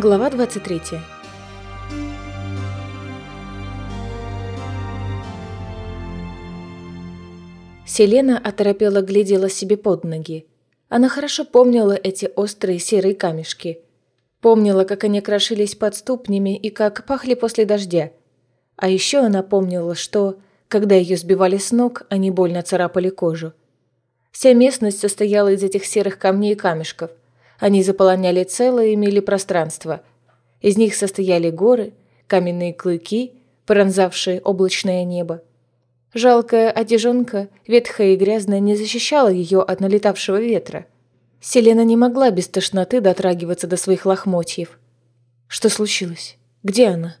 Глава 23 Селена оторопела глядела себе под ноги. Она хорошо помнила эти острые серые камешки. Помнила, как они крошились под ступнями и как пахли после дождя. А еще она помнила, что, когда ее сбивали с ног, они больно царапали кожу. Вся местность состояла из этих серых камней и камешков. Они заполоняли целое и мили пространство. Из них состояли горы, каменные клыки, пронзавшие облачное небо. Жалкая одежонка, ветхая и грязная, не защищала ее от налетавшего ветра. Селена не могла без тошноты дотрагиваться до своих лохмотьев. Что случилось? Где она?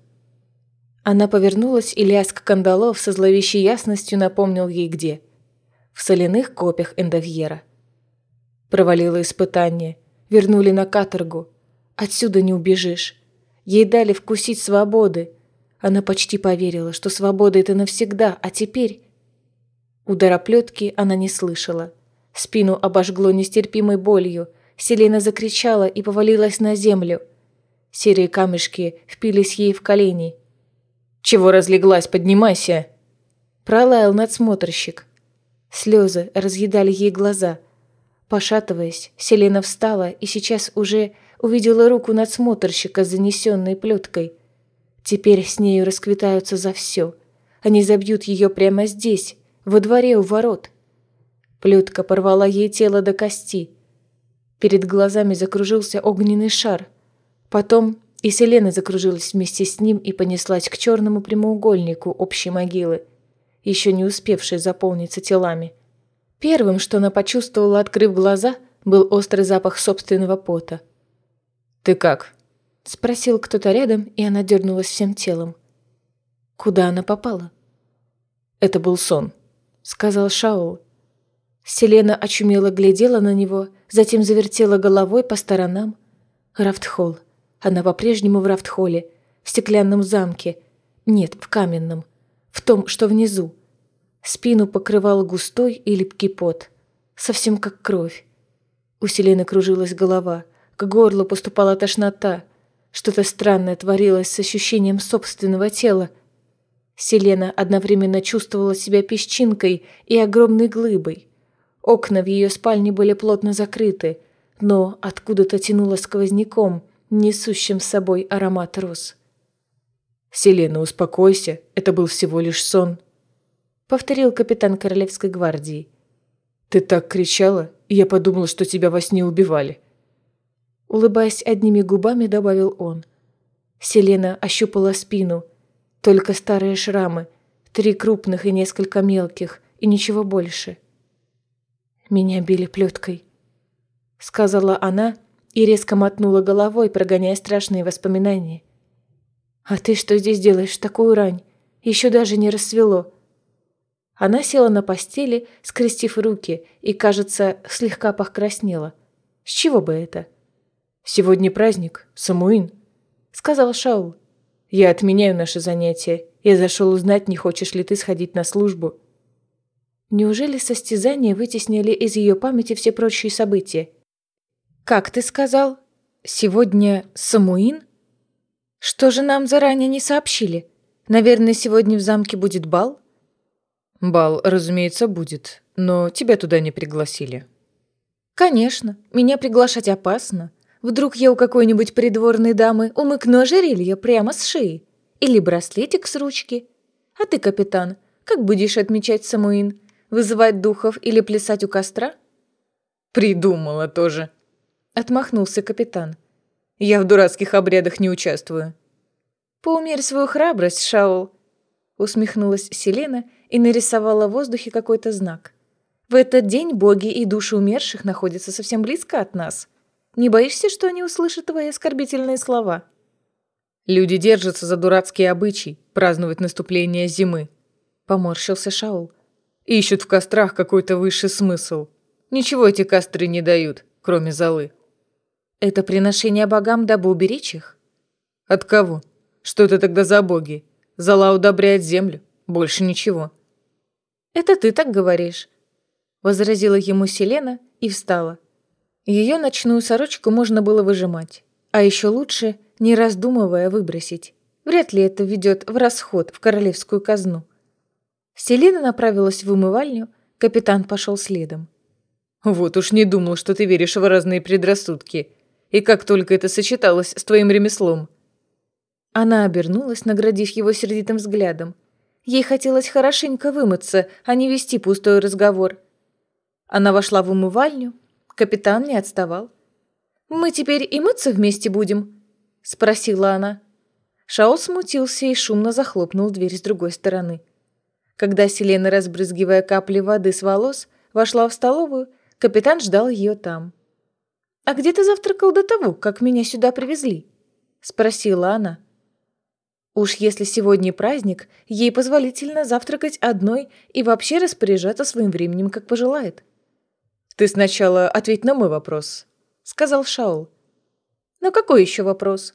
Она повернулась, и лязг кандалов со зловещей ясностью напомнил ей где. В соляных копьях Эндовьера. Провалила испытание – Вернули на каторгу. Отсюда не убежишь. Ей дали вкусить свободы. Она почти поверила, что свобода — это навсегда, а теперь... Удара плетки она не слышала. Спину обожгло нестерпимой болью. Селена закричала и повалилась на землю. Серые камешки впились ей в колени. «Чего разлеглась? Поднимайся!» Пролаял надсмотрщик. Слезы разъедали ей глаза — Пошатываясь, Селена встала и сейчас уже увидела руку надсмотрщика с занесенной плеткой. Теперь с нею расквитаются за все. Они забьют ее прямо здесь, во дворе у ворот. Плетка порвала ей тело до кости. Перед глазами закружился огненный шар. Потом и Селена закружилась вместе с ним и понеслась к черному прямоугольнику общей могилы, еще не успевшей заполниться телами. Первым, что она почувствовала, открыв глаза, был острый запах собственного пота. «Ты как?» – спросил кто-то рядом, и она дернулась всем телом. Куда она попала? «Это был сон», – сказал Шаул. Селена очумело глядела на него, затем завертела головой по сторонам. Рафтхолл. Она по-прежнему в Рафтхолле, в стеклянном замке. Нет, в каменном. В том, что внизу. Спину покрывал густой и липкий пот, совсем как кровь. У Селены кружилась голова, к горлу поступала тошнота. Что-то странное творилось с ощущением собственного тела. Селена одновременно чувствовала себя песчинкой и огромной глыбой. Окна в ее спальне были плотно закрыты, но откуда-то тянуло сквозняком, несущим с собой аромат роз. «Селена, успокойся, это был всего лишь сон», повторил капитан Королевской гвардии. «Ты так кричала, и я подумала, что тебя во сне убивали». Улыбаясь одними губами, добавил он. Селена ощупала спину. Только старые шрамы, три крупных и несколько мелких, и ничего больше. «Меня били плеткой», — сказала она и резко мотнула головой, прогоняя страшные воспоминания. «А ты что здесь делаешь в такую рань? Еще даже не рассвело». Она села на постели, скрестив руки, и, кажется, слегка покраснела. С чего бы это? «Сегодня праздник, Самуин», — сказал Шаул. «Я отменяю наше занятие. Я зашел узнать, не хочешь ли ты сходить на службу». Неужели состязания вытеснили из ее памяти все прочие события? «Как ты сказал? Сегодня Самуин? Что же нам заранее не сообщили? Наверное, сегодня в замке будет бал?» Бал, разумеется, будет, но тебя туда не пригласили. Конечно, меня приглашать опасно. Вдруг я у какой-нибудь придворной дамы умыкну ожерелье прямо с шеи. Или браслетик с ручки. А ты, капитан, как будешь отмечать Самуин? Вызывать духов или плясать у костра? Придумала тоже. Отмахнулся капитан. Я в дурацких обрядах не участвую. Поумерь свою храбрость, Шаул. Усмехнулась Селена и нарисовала в воздухе какой-то знак. В этот день боги и души умерших находятся совсем близко от нас. Не боишься, что они услышат твои оскорбительные слова? Люди держатся за дурацкий обычай праздновать наступление зимы. Поморщился Шаул. Ищут в кострах какой-то высший смысл. Ничего эти костры не дают, кроме золы. Это приношение богам, дабы уберечь их? От кого? Что это тогда за боги? Зола удобряет землю, больше ничего. «Это ты так говоришь», — возразила ему Селена и встала. Ее ночную сорочку можно было выжимать, а еще лучше не раздумывая выбросить. Вряд ли это ведет в расход в королевскую казну. Селена направилась в умывальню, капитан пошел следом. «Вот уж не думал, что ты веришь в разные предрассудки. И как только это сочеталось с твоим ремеслом». Она обернулась, наградив его сердитым взглядом. Ей хотелось хорошенько вымыться, а не вести пустой разговор. Она вошла в умывальню. Капитан не отставал. «Мы теперь и мыться вместе будем?» – спросила она. Шаол смутился и шумно захлопнул дверь с другой стороны. Когда Селена, разбрызгивая капли воды с волос, вошла в столовую, капитан ждал ее там. «А где ты завтракал до того, как меня сюда привезли?» – спросила она. Уж если сегодня праздник, ей позволительно завтракать одной и вообще распоряжаться своим временем, как пожелает. «Ты сначала ответь на мой вопрос», — сказал Шаул. «Но какой еще вопрос?»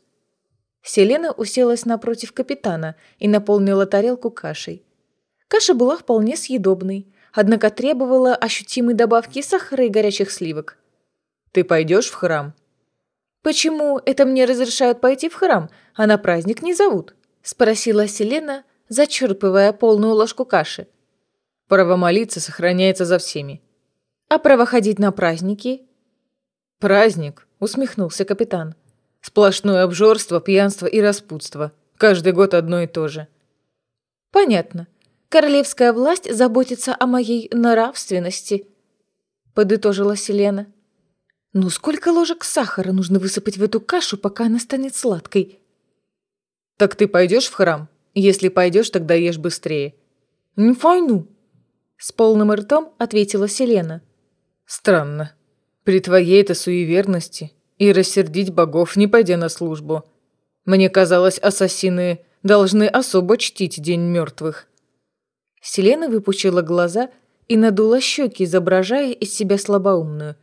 Селена уселась напротив капитана и наполнила тарелку кашей. Каша была вполне съедобной, однако требовала ощутимой добавки сахара и горячих сливок. «Ты пойдешь в храм?» «Почему это мне разрешают пойти в храм, а на праздник не зовут?» Спросила Селена, зачерпывая полную ложку каши. Право молиться сохраняется за всеми. А право ходить на праздники? Праздник, усмехнулся капитан. Сплошное обжорство, пьянство и распутство. Каждый год одно и то же. Понятно. Королевская власть заботится о моей нравственности, подытожила Селена. Ну сколько ложек сахара нужно высыпать в эту кашу, пока она станет сладкой? «Так ты пойдешь в храм? Если пойдешь, тогда ешь быстрее». «Не пойду», — с полным ртом ответила Селена. «Странно. При твоей-то суеверности и рассердить богов, не пойдя на службу. Мне казалось, ассасины должны особо чтить День мертвых». Селена выпучила глаза и надула щеки, изображая из себя слабоумную,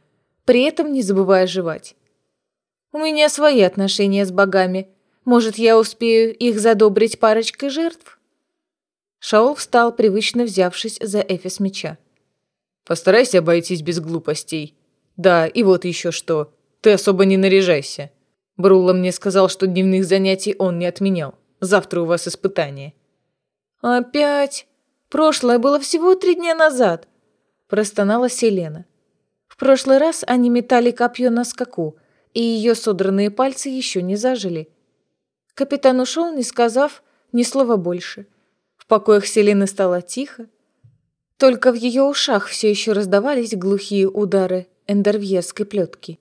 при этом не забывая жевать. «У меня свои отношения с богами», может, я успею их задобрить парочкой жертв?» Шаол встал, привычно взявшись за эфес меча. «Постарайся обойтись без глупостей. Да, и вот еще что. Ты особо не наряжайся. Брулла мне сказал, что дневных занятий он не отменял. Завтра у вас испытание». «Опять? Прошлое было всего три дня назад», – простонала Селена. В прошлый раз они метали копье на скаку, и ее содранные пальцы еще не зажили – Капитан ушел, не сказав ни слова больше. В покоях Селены стало тихо. Только в ее ушах все еще раздавались глухие удары эндервьерской плетки.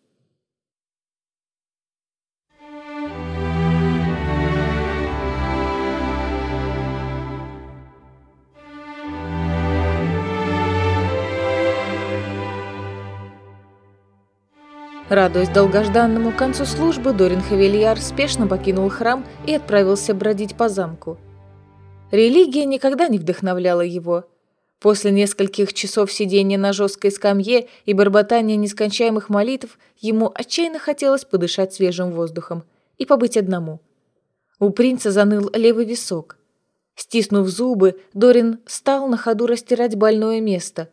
Радуясь долгожданному концу службы, Дорин Хавельяр спешно покинул храм и отправился бродить по замку. Религия никогда не вдохновляла его. После нескольких часов сидения на жесткой скамье и бормотания нескончаемых молитв ему отчаянно хотелось подышать свежим воздухом и побыть одному. У принца заныл левый висок. Стиснув зубы, Дорин стал на ходу растирать больное место.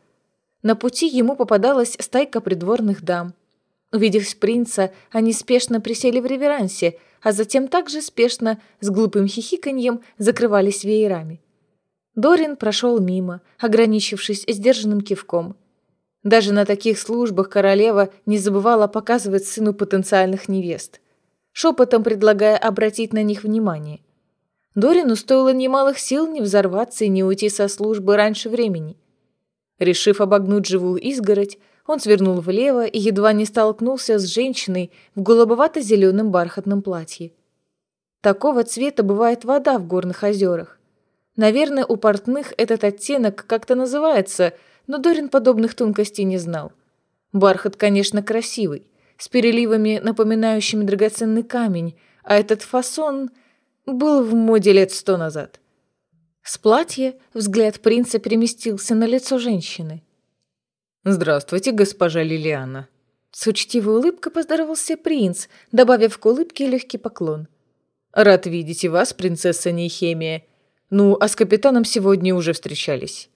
На пути ему попадалась стайка придворных дам. Увидев принца, они спешно присели в реверансе, а затем также спешно, с глупым хихиканьем, закрывались веерами. Дорин прошел мимо, ограничившись сдержанным кивком. Даже на таких службах королева не забывала показывать сыну потенциальных невест, шепотом предлагая обратить на них внимание. Дорину стоило немалых сил не взорваться и не уйти со службы раньше времени. Решив обогнуть живую изгородь, он свернул влево и едва не столкнулся с женщиной в голубовато-зеленом бархатном платье. Такого цвета бывает вода в горных озерах. Наверное, у портных этот оттенок как-то называется, но Дорин подобных тонкостей не знал. Бархат, конечно, красивый, с переливами, напоминающими драгоценный камень, а этот фасон был в моде лет сто назад. С платья взгляд принца переместился на лицо женщины. «Здравствуйте, госпожа Лилиана». С учтивой улыбкой поздоровался принц, добавив к улыбке легкий поклон. «Рад видеть и вас, принцесса Нейхемия. Ну, а с капитаном сегодня уже встречались».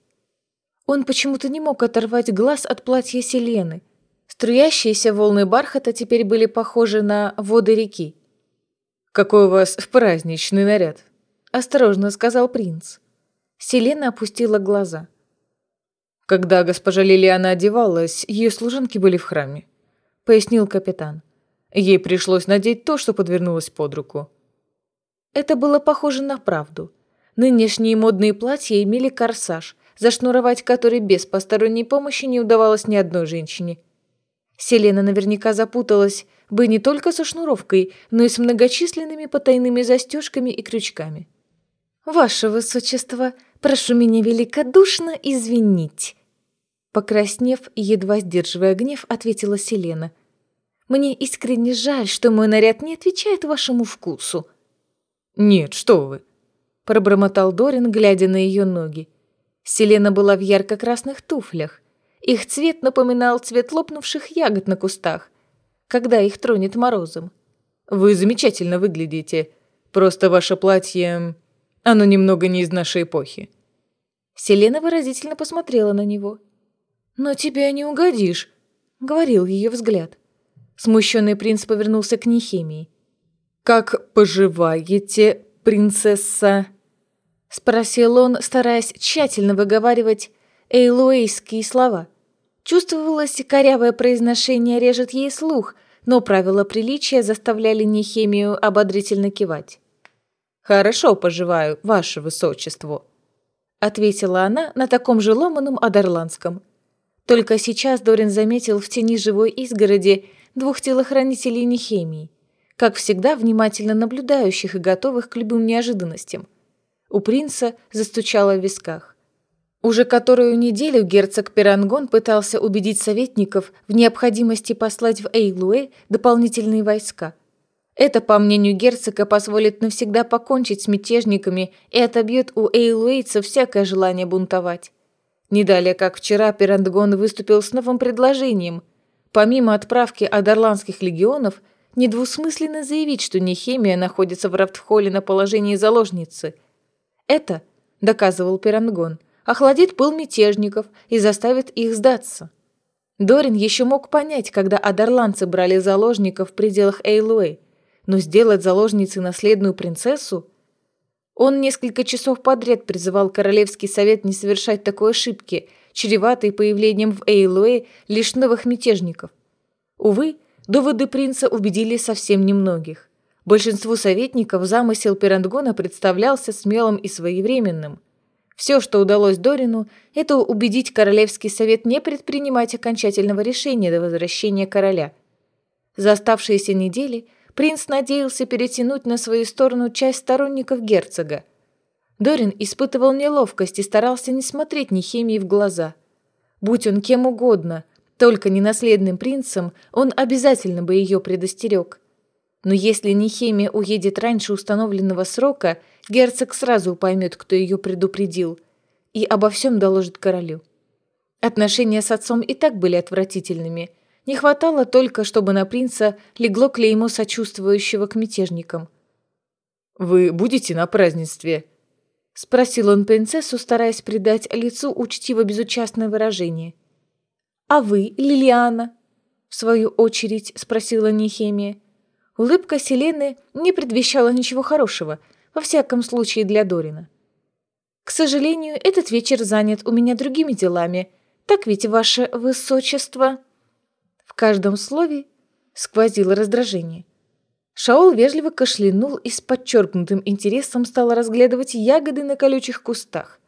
Он почему-то не мог оторвать глаз от платья Селены. Струящиеся волны бархата теперь были похожи на воды реки. «Какой у вас праздничный наряд?» – осторожно сказал принц. Селена опустила глаза. «Когда госпожа Лилиана одевалась, ее служанки были в храме», – пояснил капитан. Ей пришлось надеть то, что подвернулось под руку. Это было похоже на правду. Нынешние модные платья имели корсаж, зашнуровать который без посторонней помощи не удавалось ни одной женщине. Селена наверняка запуталась бы не только со шнуровкой, но и с многочисленными потайными застежками и крючками. «Ваше Высочество, прошу меня великодушно извинить!» Покраснев и едва сдерживая гнев, ответила Селена. «Мне искренне жаль, что мой наряд не отвечает вашему вкусу». «Нет, что вы!» – пробормотал Дорин, глядя на ее ноги. Селена была в ярко-красных туфлях. Их цвет напоминал цвет лопнувших ягод на кустах когда их тронет морозом. «Вы замечательно выглядите. Просто ваше платье... Оно немного не из нашей эпохи». Селена выразительно посмотрела на него. «Но тебе не угодишь», — говорил ее взгляд. Смущенный принц повернулся к Нехемии. «Как поживаете, принцесса?» — спросил он, стараясь тщательно выговаривать эйлуэйские слова. Чувствовалось, корявое произношение режет ей слух, но правила приличия заставляли Нехемию ободрительно кивать. «Хорошо поживаю, ваше высочество», — ответила она на таком же ломаном адерландском. Только сейчас Дорин заметил в тени живой изгороди двух телохранителей Нехемии, как всегда внимательно наблюдающих и готовых к любым неожиданностям. У принца застучало в висках. Уже которую неделю герцог Пирангон пытался убедить советников в необходимости послать в Эйлуэ дополнительные войска. Это, по мнению герцога, позволит навсегда покончить с мятежниками и отобьет у эйлуэйцев всякое желание бунтовать. Не как вчера, Пирангон выступил с новым предложением. Помимо отправки адерландских легионов, недвусмысленно заявить, что Нехемия находится в Рафтхоле на положении заложницы. Это, доказывал Пирангон, – охладит пыл мятежников и заставит их сдаться. Дорин еще мог понять, когда адерландцы брали заложников в пределах Эйлуэй, но сделать заложницей наследную принцессу? Он несколько часов подряд призывал Королевский совет не совершать такой ошибки, чреватой появлением в Эйлуэ лишь новых мятежников. Увы, доводы принца убедили совсем немногих. Большинству советников замысел Пирандгона представлялся смелым и своевременным – все, что удалось Дорину, это убедить Королевский совет не предпринимать окончательного решения до возвращения короля. За оставшиеся недели принц надеялся перетянуть на свою сторону часть сторонников герцога. Дорин испытывал неловкость и старался не смотреть Нехемии в глаза. Будь он кем угодно, только не наследным принцем, он обязательно бы ее предостерег. Но если Нехемия уедет раньше установленного срока – герцог сразу поймет, кто ее предупредил, и обо всем доложит королю. Отношения с отцом и так были отвратительными. Не хватало только, чтобы на принца легло клеймо сочувствующего к мятежникам. «Вы будете на празднестве?» — спросил он принцессу, стараясь придать лицу учтиво-безучастное выражение. «А вы, Лилиана?» — в свою очередь спросила Нехемия. Улыбка Селены не предвещала ничего хорошего — во всяком случае для Дорина. К сожалению, этот вечер занят у меня другими делами. Так ведь, ваше высочество...» Каждом слове сквозило раздражение. Шаол вежливо кашлянул и с подчеркнутым интересом стал разглядывать ягоды на колючих кустах.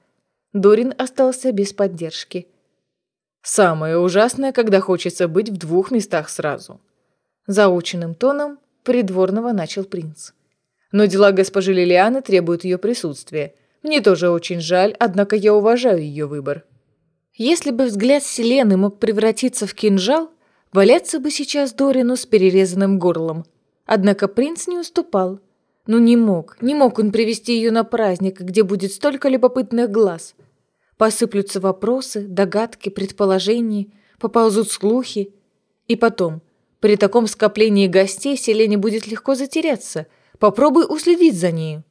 Дорин остался без поддержки. «Самое ужасное, когда хочется быть в двух местах сразу», заученным тоном придворного начал принц. Но дела госпожи Лилианы требуют ее присутствия. Мне тоже очень жаль, однако я уважаю ее выбор. Если бы взгляд Селены мог превратиться в кинжал, валяться бы сейчас Дорину с перерезанным горлом. Однако принц не уступал. Ну не мог, не мог он привести ее на праздник, где будет столько любопытных глаз. Посыплются вопросы, догадки, предположения, поползут слухи. И потом, при таком скоплении гостей Селене будет легко затеряться – Попробуй уследить за нею».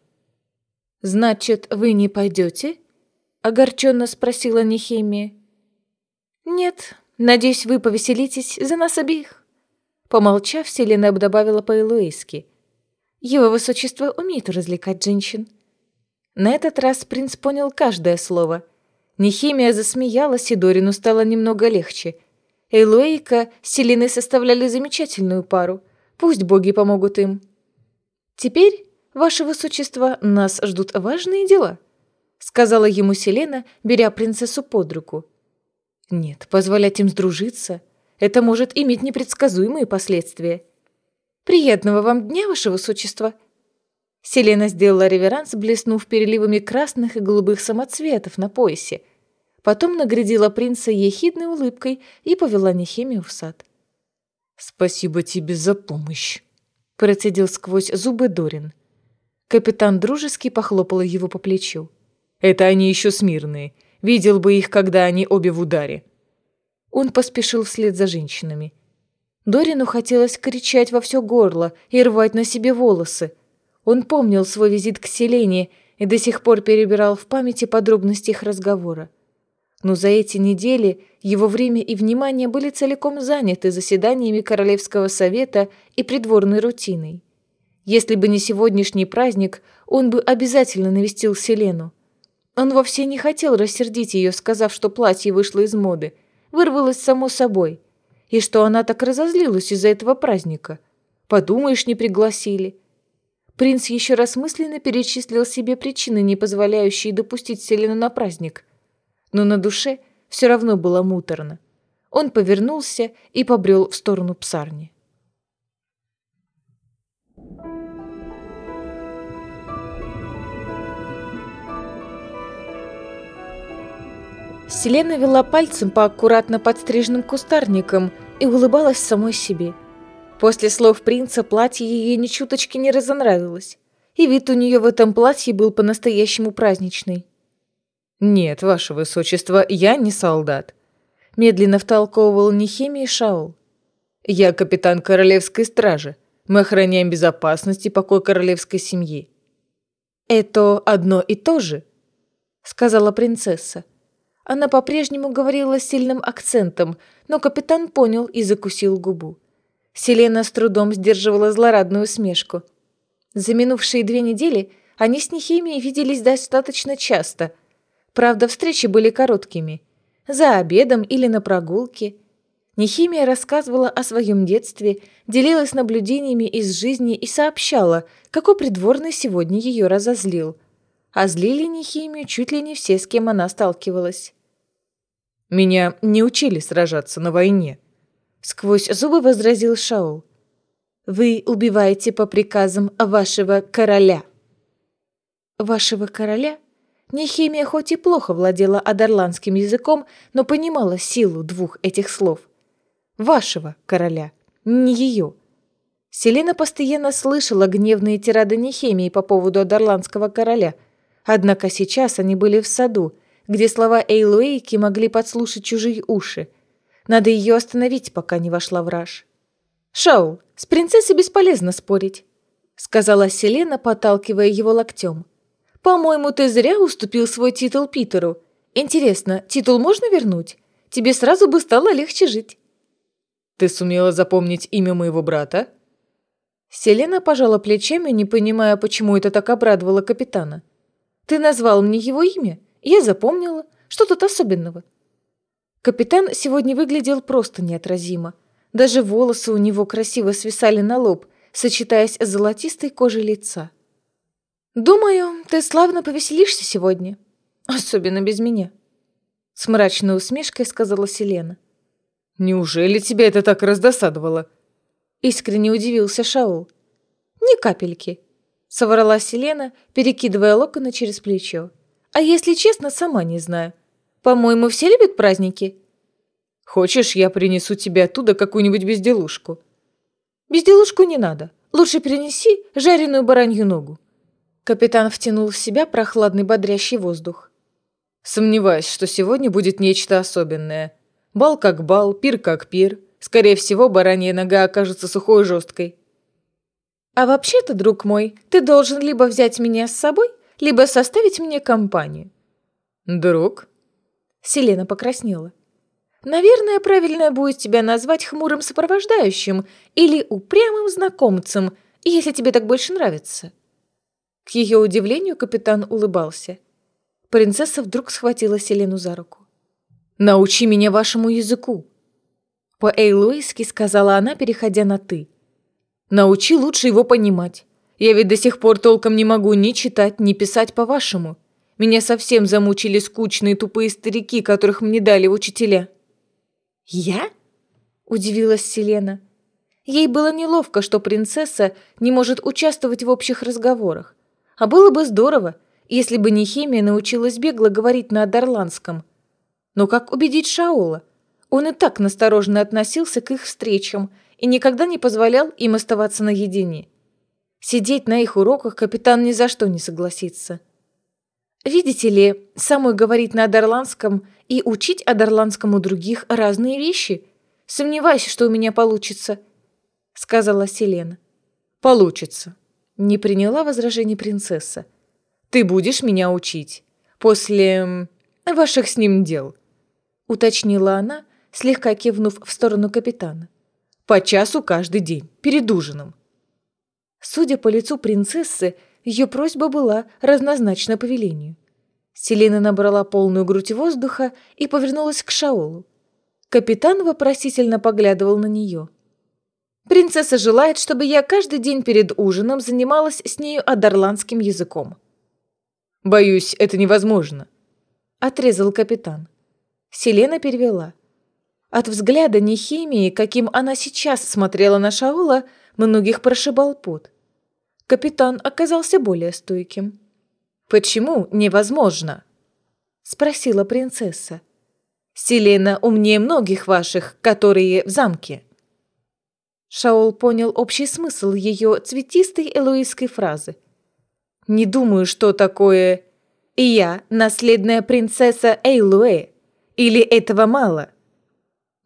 «Значит, вы не пойдете?» — огорченно спросила Нехемия. «Нет, надеюсь, вы повеселитесь за нас обеих». Помолчав, Селена добавила по-элуэйски. Его высочество умеет развлекать женщин». На этот раз принц понял каждое слово. Нехимия засмеялась, и Дорину стало немного легче. Эйлуэйка с Селиной составляли замечательную пару. Пусть боги помогут им. «Теперь, ваше высочество, нас ждут важные дела», — сказала ему Селена, беря принцессу под руку. «Нет, позволять им сдружиться — это может иметь непредсказуемые последствия. Приятного вам дня, ваше высочество!» Селена сделала реверанс, блеснув переливами красных и голубых самоцветов на поясе. Потом наградила принца ехидной улыбкой и повела Нехемию в сад. «Спасибо тебе за помощь», — процедил сквозь зубы Дорин. Капитан дружески похлопал его по плечу. «Это они еще смирные. Видел бы их, когда они обе в ударе». Он поспешил вслед за женщинами. Дорину хотелось кричать во все горло и рвать на себе волосы, он помнил свой визит к Селене и до сих пор перебирал в памяти подробности их разговора. Но за эти недели его время и внимание были целиком заняты заседаниями Королевского совета и придворной рутиной. Если бы не сегодняшний праздник, он бы обязательно навестил Селену. Он вовсе не хотел рассердить ее, сказав, что платье вышло из моды, вырвалось само собой, и что она так разозлилась из-за этого праздника. Подумаешь, не пригласили. Принц еще раз мысленно перечислил себе причины, не позволяющие допустить Селену на праздник. Но на душе все равно было муторно. Он повернулся и побрел в сторону псарни. Селена вела пальцем по аккуратно подстриженным кустарникам и улыбалась самой себе – После слов принца платье ей ни чуточки не разонравилось, и вид у нее в этом платье был по-настоящему праздничный. «Нет, ваше высочество, я не солдат», — медленно втолковывал Нехемий Шаул. «Я капитан королевской стражи. Мы охраняем безопасность и покой королевской семьи». «Это одно и то же», — сказала принцесса. Она по-прежнему говорила сильным акцентом, но капитан понял и закусил губу. Селена с трудом сдерживала злорадную усмешку. За минувшие две недели они с Нехимией виделись достаточно часто. Правда, встречи были короткими. За обедом или на прогулке. Нехимия рассказывала о своем детстве, делилась наблюдениями из жизни и сообщала, какой придворный сегодня ее разозлил. А злили Нехимию чуть ли не все, с кем она сталкивалась. «Меня не учили сражаться на войне», Сквозь зубы возразил Шаул. «Вы убиваете по приказам вашего короля». «Вашего короля?» Нехимия хоть и плохо владела адерландским языком, но понимала силу двух этих слов. «Вашего короля, не ее». Селена постоянно слышала гневные тирады Нехемии по поводу адерландского короля, однако сейчас они были в саду, где слова Эйлуэйки могли подслушать чужие уши – надо ее остановить, пока не вошла в раж. «Шаул, с принцессой бесполезно спорить», — сказала Селена, подталкивая его локтем. «По-моему, ты зря уступил свой титул Питеру. Интересно, титул можно вернуть? Тебе сразу бы стало легче жить». «Ты сумела запомнить имя моего брата?» Селена пожала плечами, не понимая, почему это так обрадовало капитана. «Ты назвал мне его имя? Я запомнила. Что тут особенного?» Капитан сегодня выглядел просто неотразимо. Даже волосы у него красиво свисали на лоб, сочетаясь с золотистой кожей лица. «Думаю, ты славно повеселишься сегодня. Особенно без меня», — с мрачной усмешкой сказала Селена. «Неужели тебя это так раздосадовало?» Искренне удивился Шаул. «Ни капельки», — соврала Селена, перекидывая локоны через плечо. «А если честно, сама не знаю. По-моему, все любят праздники. Хочешь, я принесу тебе оттуда какую-нибудь безделушку? Безделушку не надо. Лучше принеси жареную баранью ногу. Капитан втянул в себя прохладный бодрящий воздух. Сомневаюсь, что сегодня будет нечто особенное. Бал как бал, пир как пир. Скорее всего, баранья нога окажется сухой и жесткой. А вообще-то, друг мой, ты должен либо взять меня с собой, либо составить мне компанию. Друг? Селена покраснела. «Наверное, правильно будет тебя назвать хмурым сопровождающим или упрямым знакомцем, если тебе так больше нравится». К ее удивлению капитан улыбался. Принцесса вдруг схватила Селену за руку. «Научи меня вашему языку!» По-эйлуиски сказала она, переходя на «ты». «Научи лучше его понимать. Я ведь до сих пор толком не могу ни читать, ни писать по-вашему. Меня совсем замучили скучные тупые старики, которых мне дали учителя». «Я?» – удивилась Селена. Ей было неловко, что принцесса не может участвовать в общих разговорах. А было бы здорово, если бы Нехемия научилась бегло говорить на Адарландском. Но как убедить Шаула? Он и так настороженно относился к их встречам и никогда не позволял им оставаться наедине. Сидеть на их уроках капитан ни за что не согласится. Видите ли, самой говорить на Адарландском и учить Адарландскому других разные вещи. Сомневаюсь, что у меня получится –— сказала Селена. «Получится», — не приняла возражений принцесса. «Ты будешь меня учить. После... ваших с ним дел», — уточнила она, слегка кивнув в сторону капитана. «По часу каждый день, перед ужином». Судя по лицу принцессы, ее просьба была разнозначна повелению. Селена набрала полную грудь воздуха и повернулась к Шаолу. Капитан вопросительно поглядывал на нее. Принцесса желает, чтобы я каждый день перед ужином занималась с нею адарландским языком. «Боюсь, это невозможно», — отрезал капитан. Селена перевела. От взгляда Нехимии, каким она сейчас смотрела на Шаула, многих прошибал пот. Капитан оказался более стойким. «Почему невозможно?» — спросила принцесса. «Селена умнее многих ваших, которые в замке». Шаол понял общий смысл ее цветистой элуистской фразы. «Не думаю, что такое «И я, наследная принцесса Эйлуэ». Или этого мало?»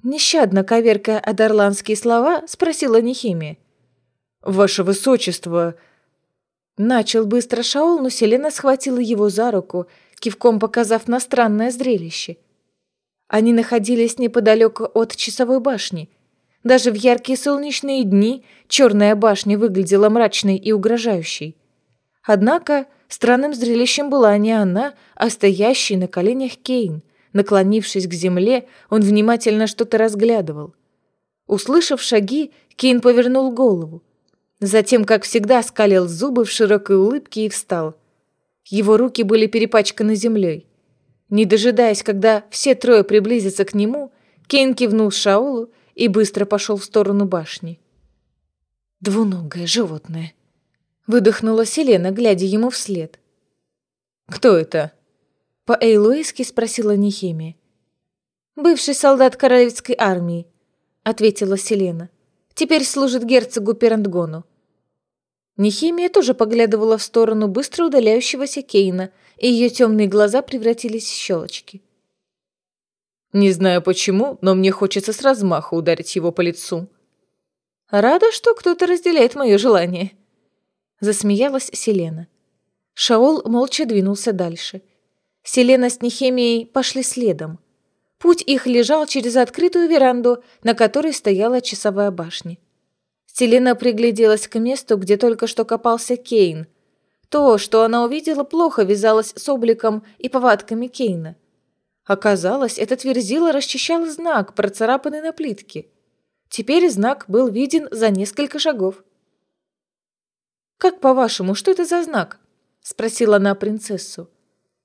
Нещадно коверкая адарландские слова, спросила Нехимия. «Ваше высочество...» Начал быстро Шаол, но Селена схватила его за руку, кивком показав на странное зрелище. Они находились неподалеку от часовой башни – даже в яркие солнечные дни черная башня выглядела мрачной и угрожающей. Однако странным зрелищем была не она, а стоящий на коленях Кейн. Наклонившись к земле, он внимательно что-то разглядывал. Услышав шаги, Кейн повернул голову. Затем, как всегда, скалил зубы в широкой улыбке и встал. Его руки были перепачканы землей. Не дожидаясь, когда все трое приблизятся к нему, Кейн кивнул Шаулу и быстро пошел в сторону башни. «Двуногое животное», — выдохнула Селена, глядя ему вслед. «Кто это?» — по-эйлуэски спросила Нехемия. «Бывший солдат королевской армии», — ответила Селена. «Теперь служит герцогу Перандгону». Нехемия тоже поглядывала в сторону быстро удаляющегося Кейна, и ее темные глаза превратились в щелочки. Не знаю почему, но мне хочется с размаху ударить его по лицу. Рада, что кто-то разделяет мое желание. Засмеялась Селена. Шаол молча двинулся дальше. Селена с Нехемией пошли следом. Путь их лежал через открытую веранду, на которой стояла часовая башня. Селена пригляделась к месту, где только что копался Кейн. То, что она увидела, плохо вязалось с обликом и повадками Кейна – Оказалось, этот верзила расчищал знак, процарапанный на плитке. Теперь знак был виден за несколько шагов. «Как по-вашему, что это за знак?» – спросила она принцессу.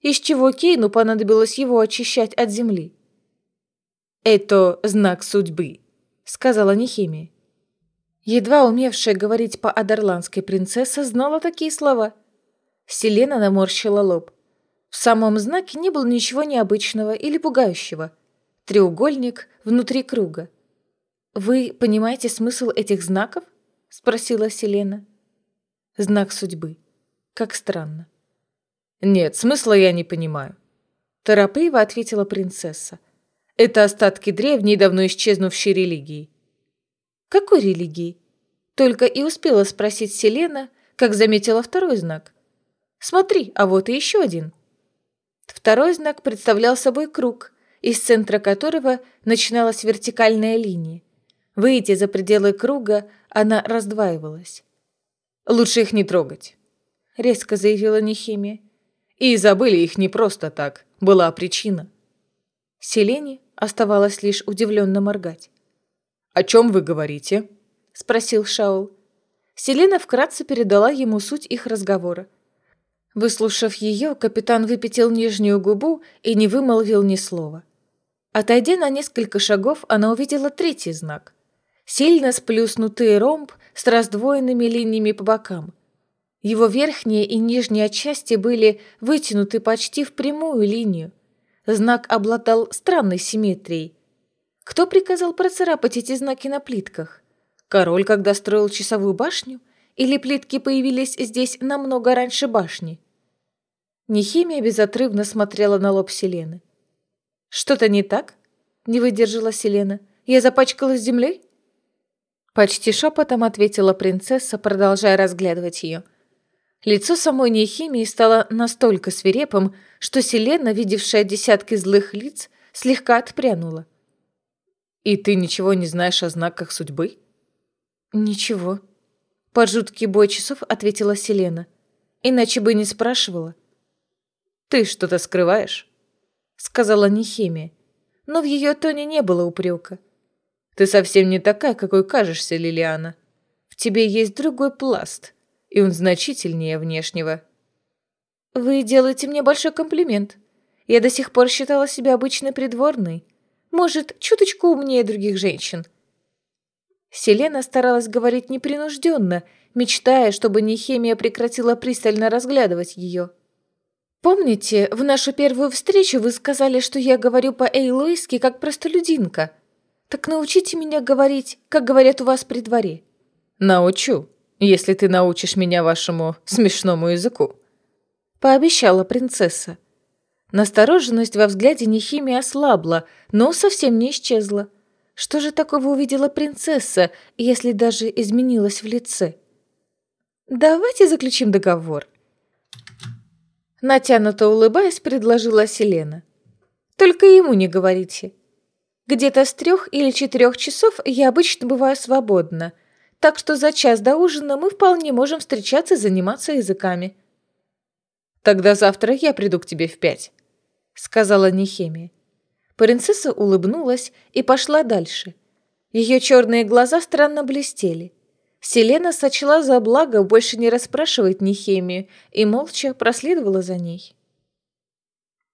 «Из чего Кейну понадобилось его очищать от земли?» «Это знак судьбы», – сказала Нехимия. Едва умевшая говорить по-адерландской принцесса знала такие слова. Селена наморщила лоб. В самом знаке не было ничего необычного или пугающего. Треугольник внутри круга. «Вы понимаете смысл этих знаков?» — спросила Селена. «Знак судьбы. Как странно». «Нет, смысла я не понимаю», — торопливо ответила принцесса. «Это остатки древней, давно исчезнувшей религии». «Какой религии?» Только и успела спросить Селена, как заметила второй знак. «Смотри, а вот и еще один». Второй знак представлял собой круг, из центра которого начиналась вертикальная линия. Выйдя за пределы круга, она раздваивалась. Лучше их не трогать», — резко заявила Нехимия. «И забыли их не просто так. Была причина». Селене оставалось лишь удивленно моргать. «О чем вы говорите?» — спросил Шаул. Селена вкратце передала ему суть их разговора. Выслушав ее, капитан выпятил нижнюю губу и не вымолвил ни слова. Отойдя на несколько шагов, она увидела третий знак. Сильно сплюснутый ромб с раздвоенными линиями по бокам. Его верхняя и нижняя части были вытянуты почти в прямую линию. Знак обладал странной симметрией. Кто приказал процарапать эти знаки на плитках? Король, когда строил часовую башню? Или плитки появились здесь намного раньше башни? Нехимия безотрывно смотрела на лоб Селены. «Что-то не так?» — не выдержала Селена. «Я запачкалась землей?» Почти шепотом ответила принцесса, продолжая разглядывать ее. Лицо самой Нехимии стало настолько свирепым, что Селена, видевшая десятки злых лиц, слегка отпрянула. «И ты ничего не знаешь о знаках судьбы?» «Ничего», — под жуткий бой часов ответила Селена. «Иначе бы не спрашивала». «Ты что-то скрываешь?» — сказала Нехимия, но в ее тоне не было упрека. «Ты совсем не такая, какой кажешься, Лилиана. В тебе есть другой пласт, и он значительнее внешнего». «Вы делаете мне большой комплимент. Я до сих пор считала себя обычной придворной. Может, чуточку умнее других женщин. Селена старалась говорить непринужденно, мечтая, чтобы Нехемия прекратила пристально разглядывать ее. «Помните, в нашу первую встречу вы сказали, что я говорю по-эйлойски, как простолюдинка? Так научите меня говорить, как говорят у вас при дворе». «Научу, если ты научишь меня вашему смешному языку», — пообещала принцесса. Настороженность во взгляде Нехимии ослабла, но совсем не исчезла. Что же такого увидела принцесса, если даже изменилась в лице? «Давайте заключим договор». Натянуто улыбаясь, предложила Селена. «Только ему не говорите. Где-то с трех или четырех часов я обычно бываю свободна, так что за час до ужина мы вполне можем встречаться и заниматься языками». «Тогда завтра я приду к тебе в пять», — сказала Нехемия. Принцесса улыбнулась и пошла дальше. Ее черные глаза странно блестели. Селена сочла за благо больше не расспрашивать Нехемию и молча проследовала за ней.